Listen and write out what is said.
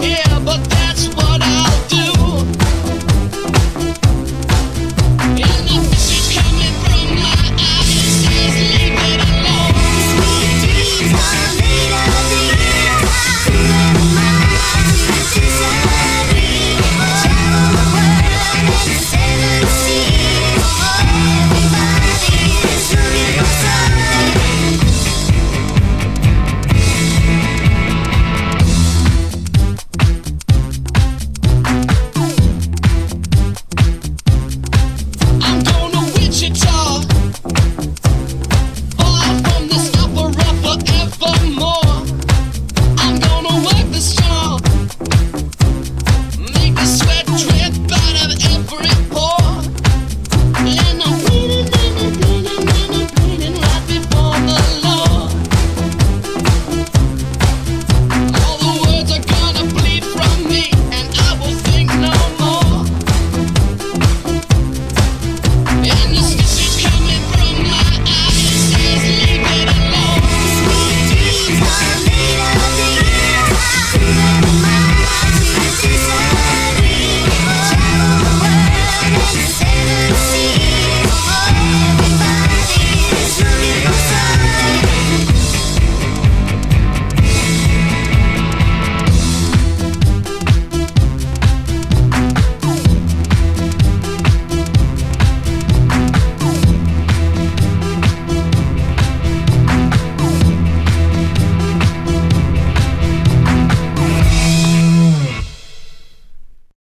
Yeah.